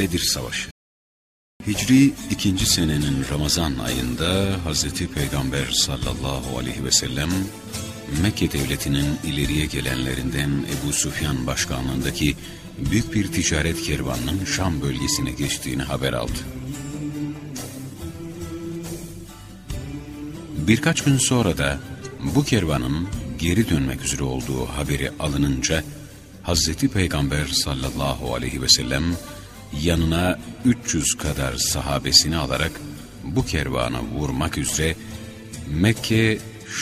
Bedir Savaşı Hicri ikinci senenin Ramazan ayında Hazreti Peygamber sallallahu aleyhi ve sellem Mekke devletinin ileriye gelenlerinden Ebu Sufyan başkanlığındaki büyük bir ticaret kervanının Şam bölgesine geçtiğini haber aldı. Birkaç gün sonra da bu kervanın geri dönmek üzere olduğu haberi alınınca Hazreti Peygamber sallallahu aleyhi ve sellem yanına 300 kadar sahabesini alarak bu kervana vurmak üzere Mekke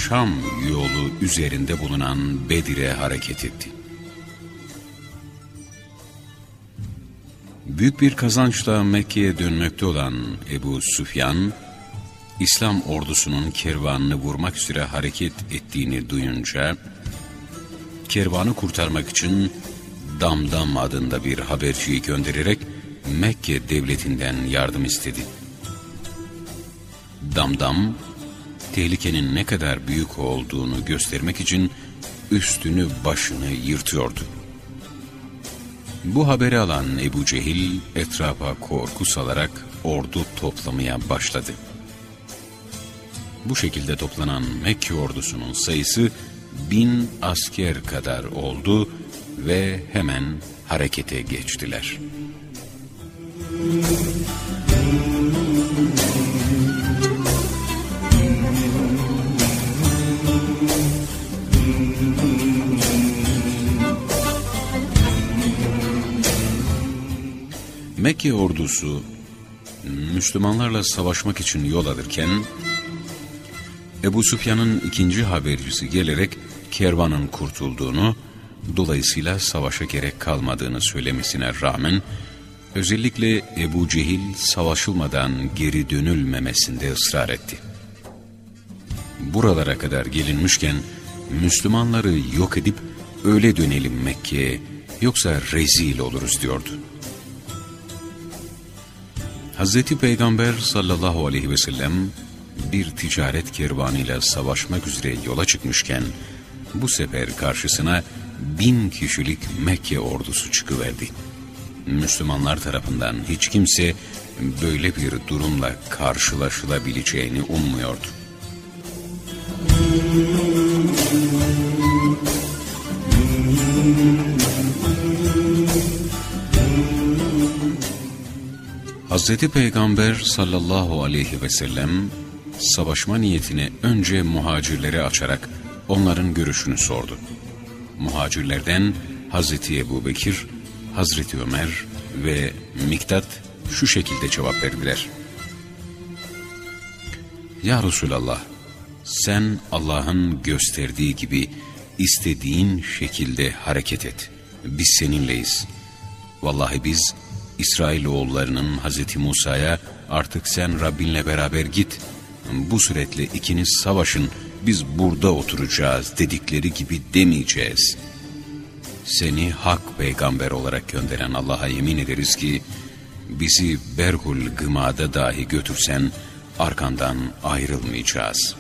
Şam yolu üzerinde bulunan Bedir'e hareket etti. Büyük bir kazançla Mekke'ye dönmekte olan Ebu Süfyan, İslam ordusunun kervanını vurmak üzere hareket ettiğini duyunca, kervanı kurtarmak için Damdam adında bir haberciyi göndererek Mekke devletinden yardım istedi. Damdam, tehlikenin ne kadar büyük olduğunu göstermek için üstünü başını yırtıyordu. Bu haberi alan Ebu Cehil etrafa korku salarak ordu toplamaya başladı. Bu şekilde toplanan Mekke ordusunun sayısı bin asker kadar oldu ve hemen harekete geçtiler. Mekke ordusu Müslümanlarla savaşmak için yol alırken Ebu Süfyan'ın ikinci habercisi gelerek kervanın kurtulduğunu, dolayısıyla savaşa gerek kalmadığını söylemesine rağmen özellikle Ebu Cehil savaşılmadan geri dönülmemesinde ısrar etti. Buralara kadar gelinmişken Müslümanları yok edip öyle dönelim Mekke'ye yoksa rezil oluruz diyordu. Hazreti Peygamber sallallahu aleyhi ve sellem bir ticaret kervanıyla savaşmak üzere yola çıkmışken bu sefer karşısına bin kişilik Mekke ordusu çıkıverdi. Müslümanlar tarafından hiç kimse böyle bir durumla karşılaşılabileceğini ummuyordu. Hazreti Peygamber sallallahu aleyhi ve sellem savaşma niyetini önce muhacirlere açarak onların görüşünü sordu. Muhacirlerden Hazreti Ebu Bekir, Hazreti Ömer ve Miktat şu şekilde cevap verdiler. Ya Resulallah, sen Allah'ın gösterdiği gibi istediğin şekilde hareket et. Biz seninleyiz. Vallahi biz İsrailoğullarının Hazreti Musa'ya artık sen Rabbinle beraber git. Bu suretle ikiniz savaşın biz burada oturacağız dedikleri gibi demeyeceğiz. Seni hak peygamber olarak gönderen Allah'a yemin ederiz ki bizi Berhul Gıma'da dahi götürsen arkandan ayrılmayacağız.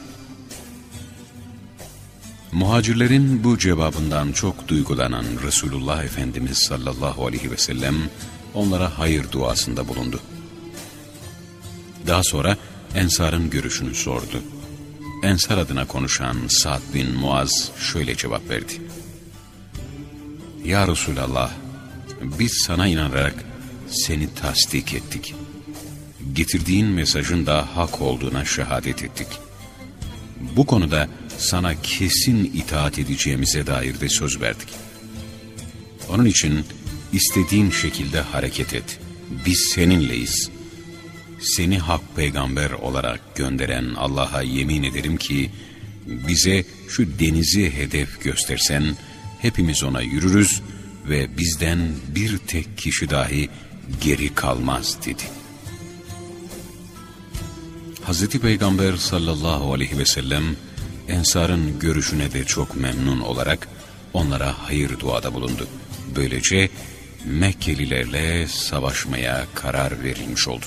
Muhacirlerin bu cevabından çok duygulanan Resulullah Efendimiz sallallahu aleyhi ve sellem onlara hayır duasında bulundu. Daha sonra Ensar'ın görüşünü sordu. Ensar adına konuşan Sa'd bin Muaz şöyle cevap verdi. Ya Resulallah, biz sana inanarak seni tasdik ettik. Getirdiğin mesajın da hak olduğuna şehadet ettik. Bu konuda sana kesin itaat edeceğimize dair de söz verdik. Onun için istediğin şekilde hareket et. Biz seninleyiz. Seni hak peygamber olarak gönderen Allah'a yemin ederim ki, bize şu denizi hedef göstersen, hepimiz ona yürürüz ve bizden bir tek kişi dahi geri kalmaz dedi. Hazreti Peygamber sallallahu aleyhi ve sellem Ensar'ın görüşüne de çok memnun olarak onlara hayır duada bulundu. Böylece Mekkelilerle savaşmaya karar verilmiş oldu.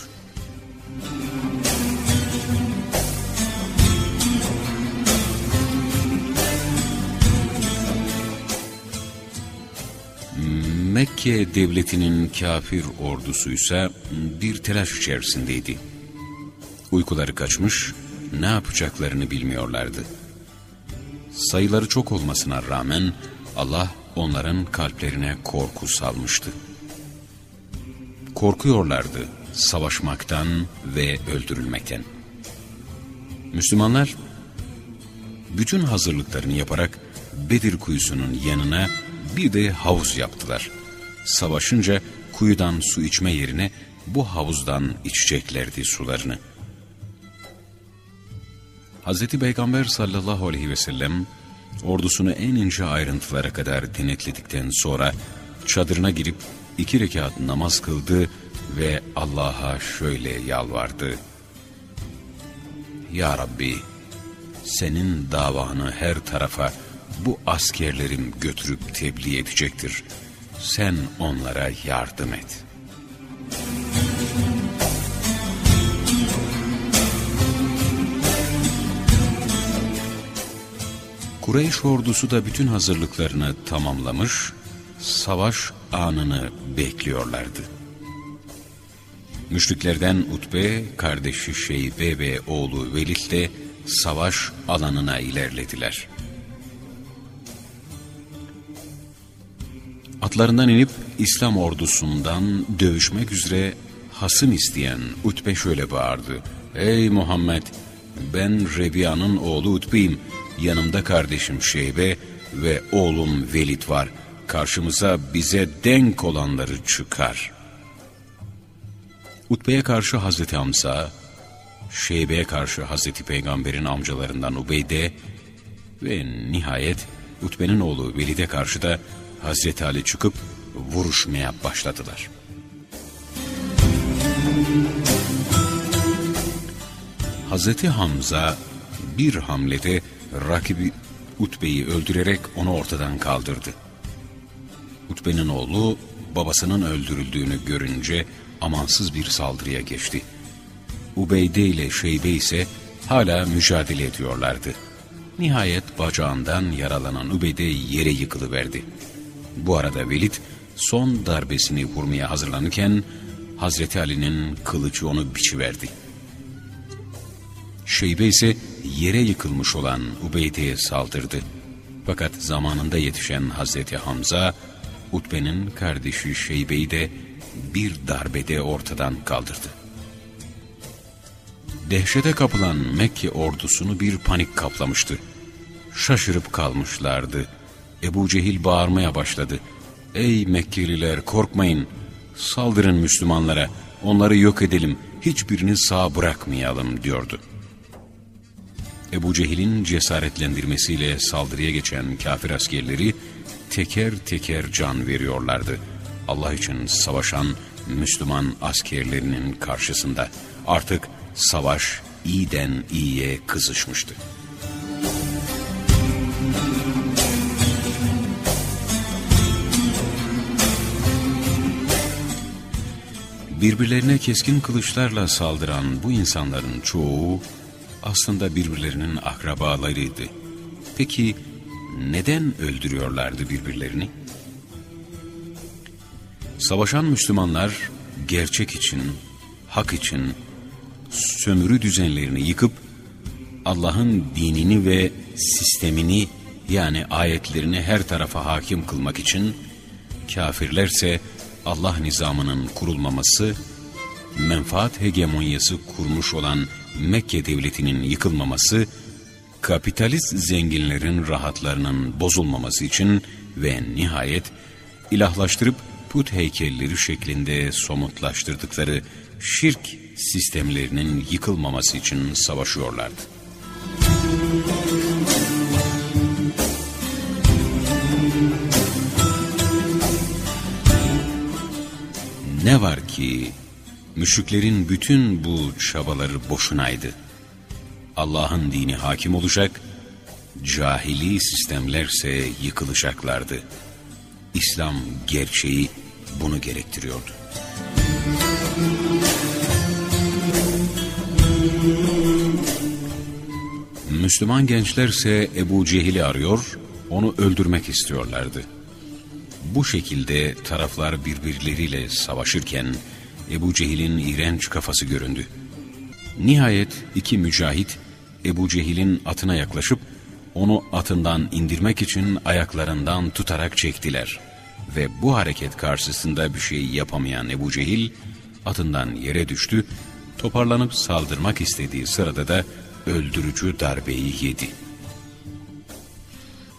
Mekke devletinin kafir ordusuysa bir telaş içerisindeydi. Uykuları kaçmış, ne yapacaklarını bilmiyorlardı. Sayıları çok olmasına rağmen Allah onların kalplerine korku salmıştı. Korkuyorlardı savaşmaktan ve öldürülmekten. Müslümanlar bütün hazırlıklarını yaparak Bedir kuyusunun yanına bir de havuz yaptılar. Savaşınca kuyudan su içme yerine bu havuzdan içeceklerdi sularını. Hz. Peygamber sallallahu aleyhi ve sellem ordusunu en ince ayrıntılara kadar denetledikten sonra çadırına girip iki rekat namaz kıldı ve Allah'a şöyle yalvardı. Ya Rabbi, senin davanı her tarafa bu askerlerim götürüp tebliğ edecektir. Sen onlara yardım et. Kureyş ordusu da bütün hazırlıklarını tamamlamış, savaş anını bekliyorlardı. Müşriklerden Utbe, kardeşi Şeybe ve oğlu Velid de savaş alanına ilerlediler. Atlarından inip İslam ordusundan dövüşmek üzere hasım isteyen Utbe şöyle bağırdı. Ey Muhammed! Ben Rebiya'nın oğlu Utbe'yim. Yanımda kardeşim Şeybe ve oğlum Velid var. Karşımıza bize denk olanları çıkar. Utbe'ye karşı Hazreti Hamza, Şeybe'ye karşı Hazreti Peygamber'in amcalarından Ubeyde ve nihayet Utbe'nin oğlu Velid'e karşı da Hazreti Ali çıkıp vuruşmaya başladılar. Hazreti Hamza bir hamlede rakibi Utbe'yi öldürerek onu ortadan kaldırdı. Utbe'nin oğlu babasının öldürüldüğünü görünce amansız bir saldırıya geçti. Ubeyde ile Şeybe ise hala mücadele ediyorlardı. Nihayet bacağından yaralanan Ubeyde yere yıkılıverdi. Bu arada Velid son darbesini vurmaya hazırlanırken Hazreti Ali'nin kılıcı onu biçiverdi. Şeybe ise yere yıkılmış olan Ubeyde'ye saldırdı. Fakat zamanında yetişen Hazreti Hamza, Utbe'nin kardeşi Şeybe'yi de bir darbede ortadan kaldırdı. Dehşete kapılan Mekke ordusunu bir panik kaplamıştı. Şaşırıp kalmışlardı. Ebu Cehil bağırmaya başladı. Ey Mekkeliler korkmayın. Saldırın Müslümanlara. Onları yok edelim. Hiçbirini sağ bırakmayalım diyordu. Ebu Cehil'in cesaretlendirmesiyle saldırıya geçen kafir askerleri teker teker can veriyorlardı. Allah için savaşan Müslüman askerlerinin karşısında artık savaş iyiden iyiye kızışmıştı. Birbirlerine keskin kılıçlarla saldıran bu insanların çoğu aslında birbirlerinin akrabalarıydı. Peki neden öldürüyorlardı birbirlerini? Savaşan Müslümanlar gerçek için, hak için sömürü düzenlerini yıkıp Allah'ın dinini ve sistemini yani ayetlerini her tarafa hakim kılmak için kafirlerse Allah nizamının kurulmaması, menfaat hegemonyası kurmuş olan Mekke devletinin yıkılmaması, kapitalist zenginlerin rahatlarının bozulmaması için ve nihayet ilahlaştırıp put heykelleri şeklinde somutlaştırdıkları şirk sistemlerinin yıkılmaması için savaşıyorlardı. Ne ki müşriklerin bütün bu çabaları boşunaydı. Allah'ın dini hakim olacak, cahili sistemlerse yıkılacaklardı. İslam gerçeği bunu gerektiriyordu. Müslüman gençlerse Ebu Cehil'i arıyor, onu öldürmek istiyorlardı. Bu şekilde taraflar birbirleriyle savaşırken Ebu Cehil'in iğrenç kafası göründü. Nihayet iki mücahit Ebu Cehil'in atına yaklaşıp onu atından indirmek için ayaklarından tutarak çektiler. Ve bu hareket karşısında bir şey yapamayan Ebu Cehil atından yere düştü, toparlanıp saldırmak istediği sırada da öldürücü darbeyi yedi.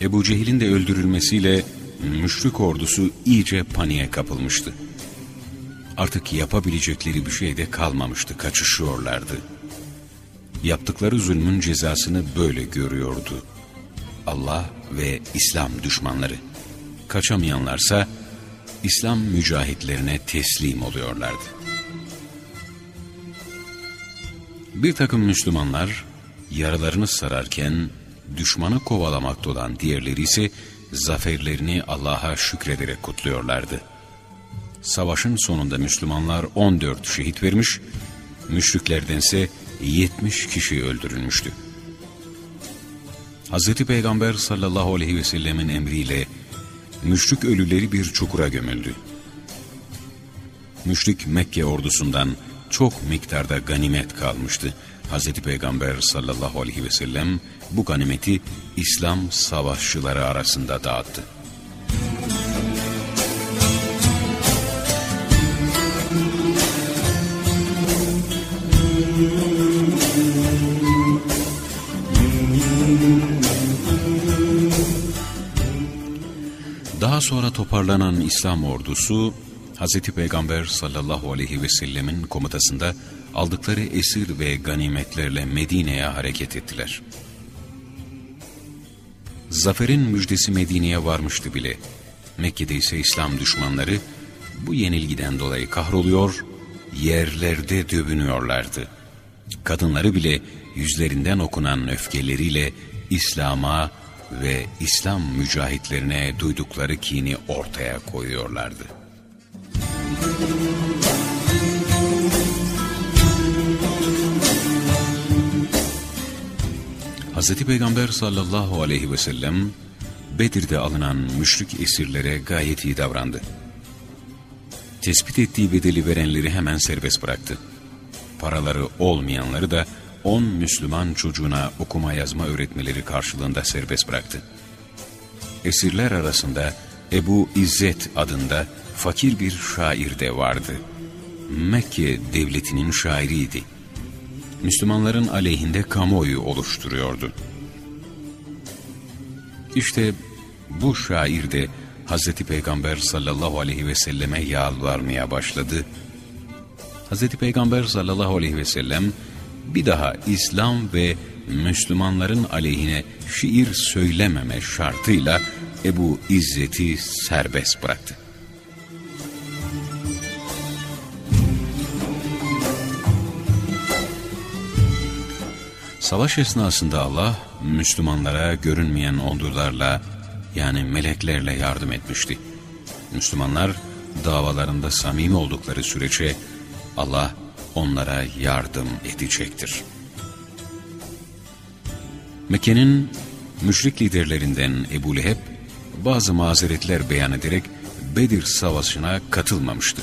Ebu Cehil'in de öldürülmesiyle müşrik ordusu iyice paniğe kapılmıştı. Artık yapabilecekleri bir şey de kalmamıştı, kaçışıyorlardı. Yaptıkları zulmün cezasını böyle görüyordu. Allah ve İslam düşmanları. Kaçamayanlarsa İslam mücahitlerine teslim oluyorlardı. Bir takım Müslümanlar yaralarını sararken düşmanı kovalamakta olan diğerleri ise zaferlerini Allah'a şükrederek kutluyorlardı. Savaşın sonunda Müslümanlar 14 şehit vermiş, müşriklerdense 70 kişi öldürülmüştü. Hz. Peygamber sallallahu aleyhi ve sellemin emriyle müşrik ölüleri bir çukura gömüldü. Müşrik Mekke ordusundan çok miktarda ganimet kalmıştı. Hz. Peygamber sallallahu aleyhi ve sellem bu ganimeti İslam savaşçıları arasında dağıttı. Daha sonra toparlanan İslam ordusu Hz. Peygamber sallallahu aleyhi ve sellemin komutasında aldıkları esir ve ganimetlerle Medine'ye hareket ettiler. Zaferin müjdesi Medine'ye varmıştı bile. Mekke'de ise İslam düşmanları bu yenilgiden dolayı kahroluyor, yerlerde dövünüyorlardı. Kadınları bile yüzlerinden okunan öfkeleriyle İslam'a ve İslam mücahitlerine duydukları kini ortaya koyuyorlardı. Hz. Peygamber sallallahu aleyhi ve sellem Bedir'de alınan müşrik esirlere gayet iyi davrandı. Tespit ettiği bedeli verenleri hemen serbest bıraktı. Paraları olmayanları da on Müslüman çocuğuna okuma yazma öğretmeleri karşılığında serbest bıraktı. Esirler arasında Ebu İzzet adında fakir bir şair de vardı. Mekke devletinin şairiydi. Müslümanların aleyhinde kamuoyu oluşturuyordu. İşte bu şair de Hz. Peygamber sallallahu aleyhi ve selleme yalvarmaya başladı. Hz. Peygamber sallallahu aleyhi ve sellem bir daha İslam ve Müslümanların aleyhine şiir söylememe şartıyla Ebu İzzet'i serbest bıraktı. Savaş esnasında Allah Müslümanlara görünmeyen ordularla yani meleklerle yardım etmişti. Müslümanlar davalarında samimi oldukları sürece Allah onlara yardım edecektir. Mekke'nin müşrik liderlerinden Ebu Leheb bazı mazeretler beyan ederek Bedir Savaşı'na katılmamıştı.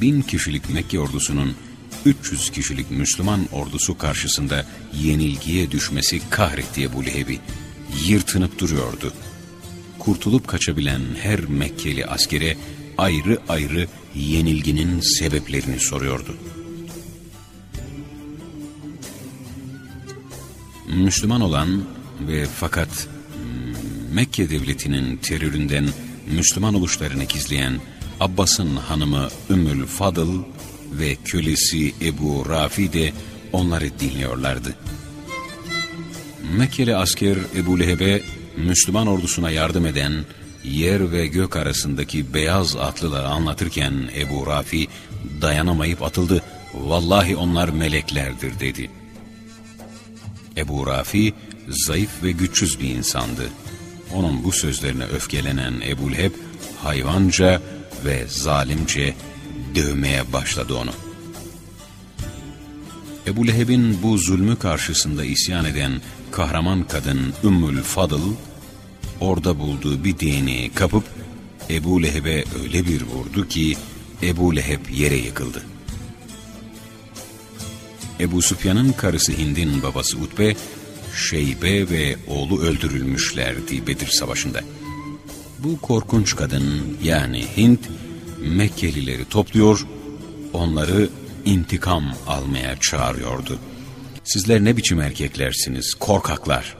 Bin kişilik Mekke ordusunun 300 kişilik Müslüman ordusu karşısında yenilgiye düşmesi kahretti Ebu Leheb'i. Yırtınıp duruyordu. Kurtulup kaçabilen her Mekkeli askere ayrı ayrı yenilginin sebeplerini soruyordu. Müslüman olan ve fakat Mekke devletinin teröründen Müslüman oluşlarını gizleyen Abbas'ın hanımı Ümmül Fadıl ve kölesi Ebu Rafi de onları dinliyorlardı. Mekkeli asker Ebu Leheb'e Müslüman ordusuna yardım eden yer ve gök arasındaki beyaz atlıları anlatırken Ebu Rafi dayanamayıp atıldı. Vallahi onlar meleklerdir dedi. Ebu Rafi zayıf ve güçsüz bir insandı. Onun bu sözlerine öfkelenen Ebu Leheb hayvanca ve zalimce dövmeye başladı onu. Ebu Leheb'in bu zulmü karşısında isyan eden kahraman kadın Ümmül Fadıl, orada bulduğu bir değneği kapıp Ebu Leheb'e öyle bir vurdu ki Ebu Leheb yere yıkıldı. Ebu Süfyan'ın karısı Hind'in babası Utbe, Şeybe ve oğlu öldürülmüşlerdi Bedir Savaşı'nda. Bu korkunç kadın yani Hint, Mekkelileri topluyor, onları intikam almaya çağırıyordu. Sizler ne biçim erkeklersiniz, korkaklar.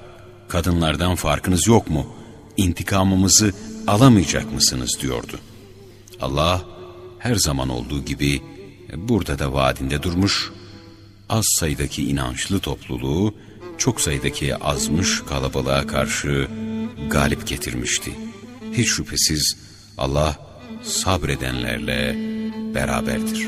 Kadınlardan farkınız yok mu? İntikamımızı alamayacak mısınız diyordu. Allah her zaman olduğu gibi burada da vaadinde durmuş, az sayıdaki inançlı topluluğu çok sayıdaki azmış kalabalığa karşı galip getirmişti. Hiç şüphesiz Allah sabredenlerle beraberdir.